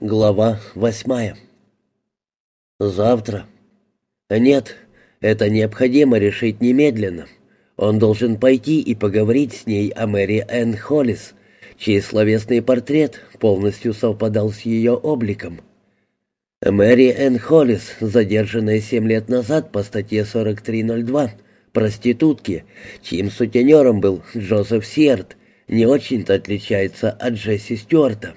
Глава восьмая. Завтра. Нет, это необходимо решить немедленно. Он должен пойти и поговорить с ней о Мэри Энн Холлис, чей словесный портрет полностью совпадал с ее обликом. Мэри Энн Холлис, задержанная семь лет назад по статье 4302, проститутки, чьим сутенером был Джозеф Сиерт, не очень-то отличается от Джесси Стюарта.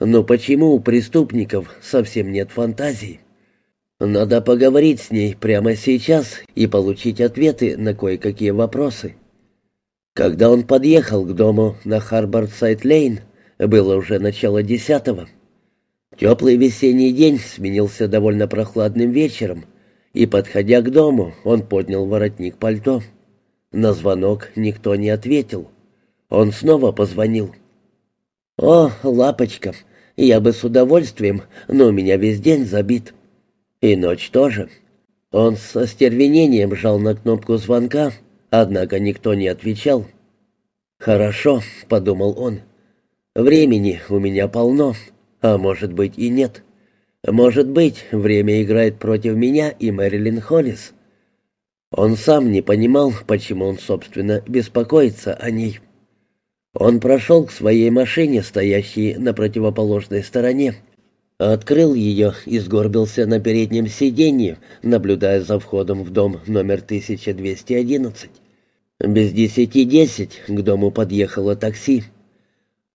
Но почему у преступников совсем нет фантазии? Надо поговорить с ней прямо сейчас и получить ответы на кое-какие вопросы. Когда он подъехал к дому на Харборсайд-Лейн, было уже начало десятого. Теплый весенний день сменился довольно прохладным вечером, и, подходя к дому, он поднял воротник пальто. На звонок никто не ответил. Он снова позвонил. «О, лапочка, я бы с удовольствием, но у меня весь день забит. И ночь тоже. Он со стервенением жал на кнопку звонка, однако никто не отвечал. «Хорошо», — подумал он. «Времени у меня полно, а может быть и нет. Может быть, время играет против меня и Мэрилин Холлис». Он сам не понимал, почему он, собственно, беспокоится о ней. Он прошел к своей машине, стоящей на противоположной стороне. Открыл ее и сгорбился на переднем сиденье, наблюдая за входом в дом номер 1211. Без десяти десять к дому подъехало такси.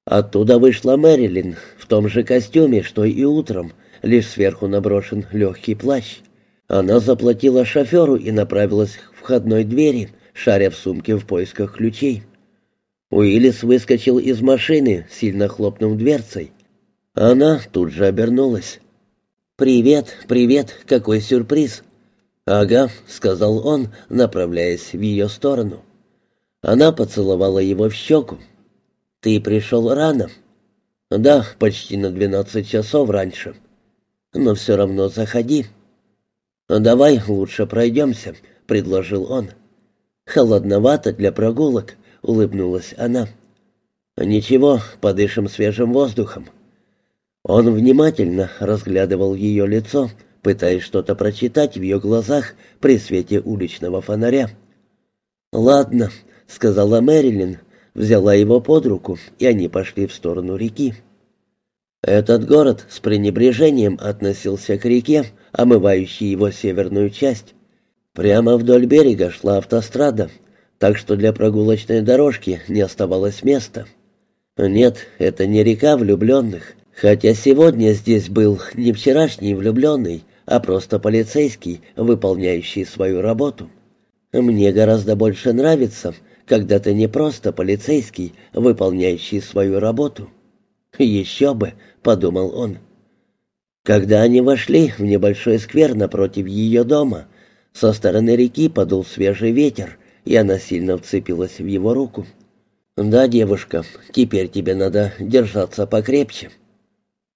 Оттуда вышла Мэрилин в том же костюме, что и утром, лишь сверху наброшен легкий плащ. Она заплатила шоферу и направилась к входной двери, шаря в сумке в поисках ключей. Уиллис выскочил из машины, сильно хлопнув дверцей. Она тут же обернулась. «Привет, привет, какой сюрприз!» «Ага», — сказал он, направляясь в ее сторону. Она поцеловала его в щеку. «Ты пришел рано?» «Да, почти на двенадцать часов раньше. Но все равно заходи». «Давай лучше пройдемся», — предложил он. «Холодновато для прогулок, — улыбнулась она. «Ничего, подышим свежим воздухом». Он внимательно разглядывал ее лицо, пытаясь что-то прочитать в ее глазах при свете уличного фонаря. «Ладно», — сказала Мэрилин, взяла его под руку, и они пошли в сторону реки. Этот город с пренебрежением относился к реке, омывающей его северную часть. Прямо вдоль берега шла автострада, так что для прогулочной дорожки не оставалось места. Нет, это не река влюбленных, хотя сегодня здесь был не вчерашний влюбленный, а просто полицейский, выполняющий свою работу. Мне гораздо больше нравится, когда ты не просто полицейский, выполняющий свою работу. «Еще бы», — подумал он. Когда они вошли в небольшой сквер напротив ее дома, со стороны реки подул свежий ветер, и она сильно вцепилась в его руку. «Да, девушка, теперь тебе надо держаться покрепче».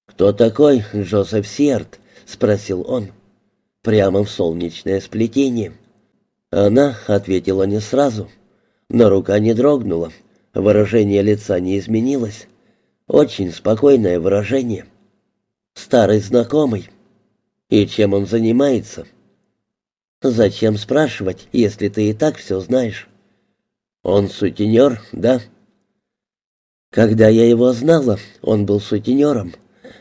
«Кто такой Джозеф Сиарт?» — спросил он. Прямо в солнечное сплетение. Она ответила не сразу, но рука не дрогнула, выражение лица не изменилось. Очень спокойное выражение. Старый знакомый. И чем он занимается?» «Зачем спрашивать, если ты и так все знаешь?» «Он сутенер, да?» «Когда я его знала, он был сутенером,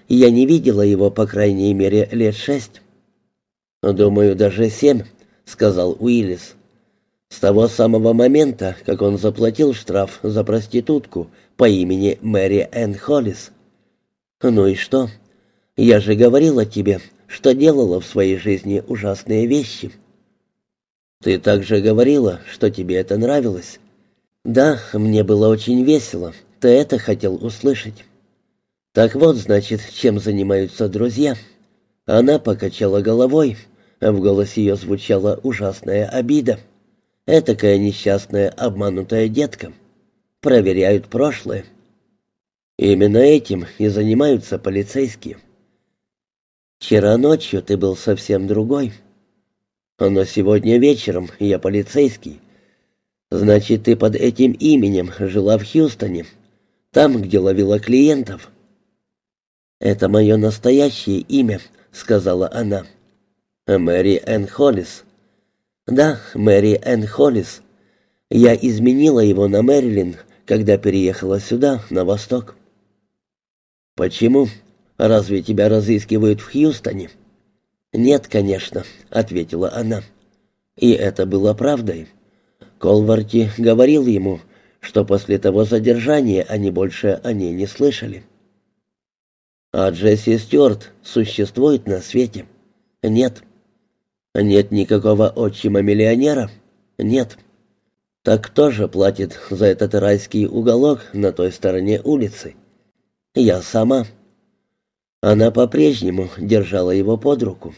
я не видела его, по крайней мере, лет шесть». «Думаю, даже семь», — сказал Уиллис. «С того самого момента, как он заплатил штраф за проститутку по имени Мэри Энн Холлис». «Ну и что? Я же говорила тебе, что делала в своей жизни ужасные вещи». «Ты также говорила, что тебе это нравилось». «Да, мне было очень весело. Ты это хотел услышать». «Так вот, значит, чем занимаются друзья». Она покачала головой, а в голосе ее звучала ужасная обида. Этакая несчастная, обманутая детка. Проверяют прошлое. Именно этим и занимаются полицейские. Вчера ночью ты был совсем другой. Но сегодня вечером я полицейский. Значит, ты под этим именем жила в Хьюстоне, там, где ловила клиентов. «Это мое настоящее имя», — сказала она. «Мэри Энн Холлис». «Да, Мэри Энн Холлис. Я изменила его на Мэрилин, когда переехала сюда, на восток». «Почему? Разве тебя разыскивают в Хьюстоне?» «Нет, конечно», — ответила она. И это было правдой. Колварти говорил ему, что после того задержания они больше о ней не слышали. «А Джесси Стюарт существует на свете?» «Нет». «Нет никакого отчима-миллионера?» «Нет». «Так кто же платит за этот райский уголок на той стороне улицы?» «Я сама». Она по-прежнему держала его под руку.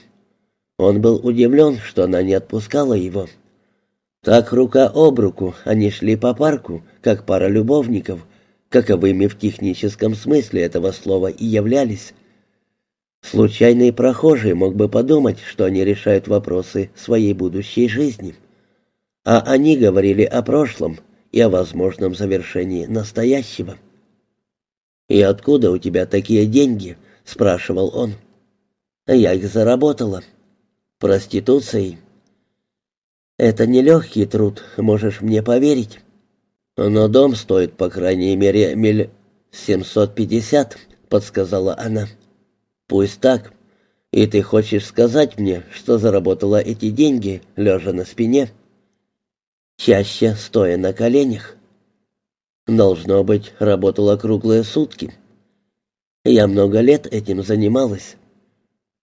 Он был удивлен, что она не отпускала его. Так рука об руку они шли по парку, как пара любовников, каковыми в техническом смысле этого слова и являлись. Случайный прохожий мог бы подумать, что они решают вопросы своей будущей жизни. А они говорили о прошлом и о возможном завершении настоящего. «И откуда у тебя такие деньги?» — спрашивал он. «Я их заработала» проституцией. Это нелегкий труд, можешь мне поверить. Но дом стоит, по крайней мере, миль семьсот пятьдесят, подсказала она. Пусть так. И ты хочешь сказать мне, что заработала эти деньги, лежа на спине? Чаще стоя на коленях. Должно быть, работала круглые сутки. Я много лет этим занималась.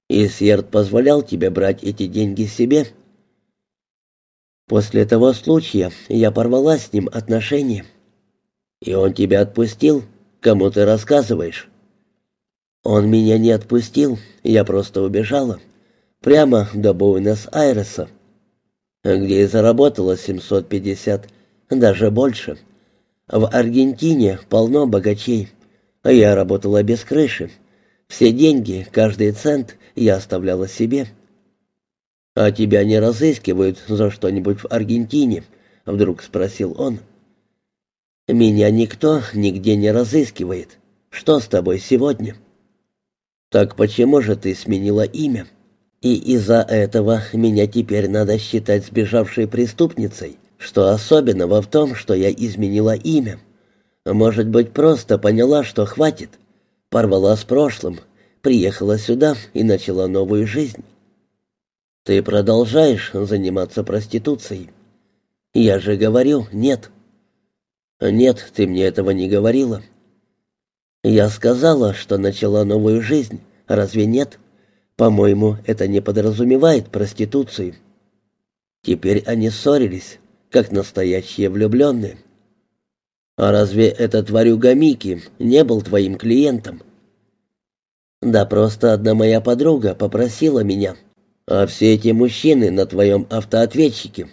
И Сьерд позволял тебе брать эти деньги себе. После того случая я порвала с ним отношения. И он тебя отпустил? Кому ты рассказываешь? Он меня не отпустил, я просто убежала. Прямо до Буэнос-Айреса, где и заработала 750, даже больше. В Аргентине полно богачей, а я работала без крыши. Все деньги, каждый цент я оставляла себе. «А тебя не разыскивают за что-нибудь в Аргентине?» — вдруг спросил он. «Меня никто нигде не разыскивает. Что с тобой сегодня?» «Так почему же ты сменила имя? И из-за этого меня теперь надо считать сбежавшей преступницей, что особенного в том, что я изменила имя. Может быть, просто поняла, что хватит» порвала с прошлым, приехала сюда и начала новую жизнь. Ты продолжаешь заниматься проституцией? Я же говорю, нет. Нет, ты мне этого не говорила. Я сказала, что начала новую жизнь. Разве нет? По-моему, это не подразумевает проституцию. Теперь они ссорились, как настоящие влюбленные. «А разве этот тварюга Микки не был твоим клиентом?» «Да просто одна моя подруга попросила меня. А все эти мужчины на твоем автоответчике.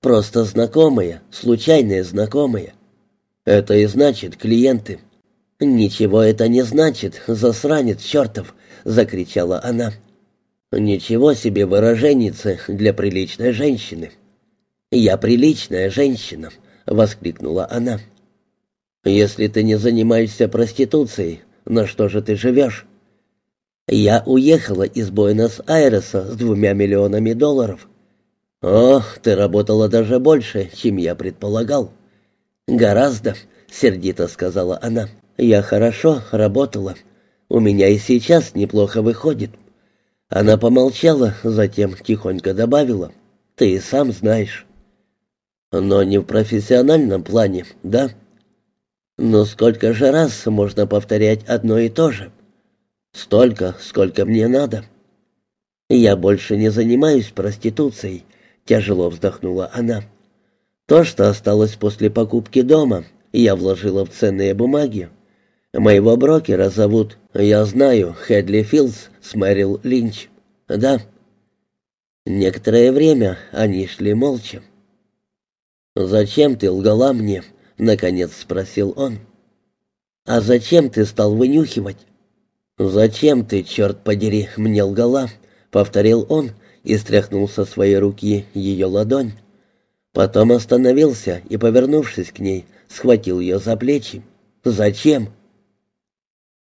Просто знакомые, случайные знакомые. Это и значит клиенты». «Ничего это не значит, засранец чертов!» — закричала она. «Ничего себе выраженница для приличной женщины!» «Я приличная женщина!» — воскликнула она. Если ты не занимаешься проституцией, на что же ты живешь? Я уехала из Буэнос-Айреса с двумя миллионами долларов. О, ты работала даже больше, чем я предполагал. Гораздо, сердито сказала она. Я хорошо работала. У меня и сейчас неплохо выходит. Она помолчала, затем тихонько добавила. Ты и сам знаешь. Но не в профессиональном плане, да? Но сколько же раз можно повторять одно и то же? Столько, сколько мне надо. Я больше не занимаюсь проституцией, тяжело вздохнула она. То, что осталось после покупки дома, я вложила в ценные бумаги. Моего брокера зовут, я знаю, Хедли Филдс с Мэрил Линч. Да. Некоторое время они шли молча. «Зачем ты лгала мне?» наконец спросил он. А зачем ты стал вынюхивать? Зачем ты, черт подери, мне лгала? повторил он и стряхнул со своей руки ее ладонь. Потом остановился и, повернувшись к ней, схватил ее за плечи. «Зачем?»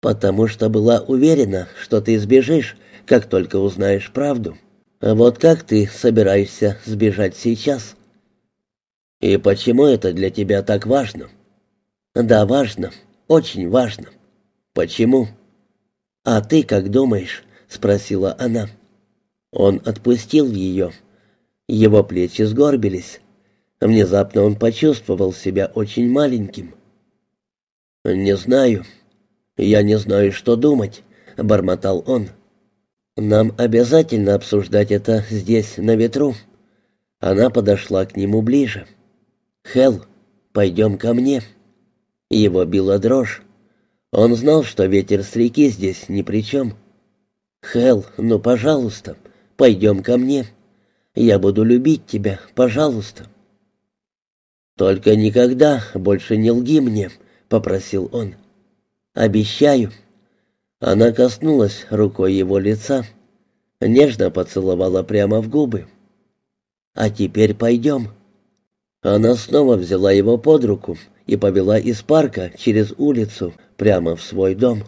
«Потому что была уверена, что ты сбежишь, как только узнаешь правду. А вот как ты собираешься сбежать сейчас?» «И почему это для тебя так важно?» «Да, важно. Очень важно. Почему?» «А ты как думаешь?» — спросила она. Он отпустил ее. Его плечи сгорбились. Внезапно он почувствовал себя очень маленьким. «Не знаю. Я не знаю, что думать», — бормотал он. «Нам обязательно обсуждать это здесь, на ветру». Она подошла к нему ближе. «Хелл, пойдем ко мне». Его била дрожь. Он знал, что ветер с реки здесь ни при чем. «Хелл, ну, пожалуйста, пойдем ко мне. Я буду любить тебя, пожалуйста». «Только никогда больше не лги мне», — попросил он. «Обещаю». Она коснулась рукой его лица, нежно поцеловала прямо в губы. «А теперь пойдем». Она снова взяла его под руку и повела из парка через улицу прямо в свой дом.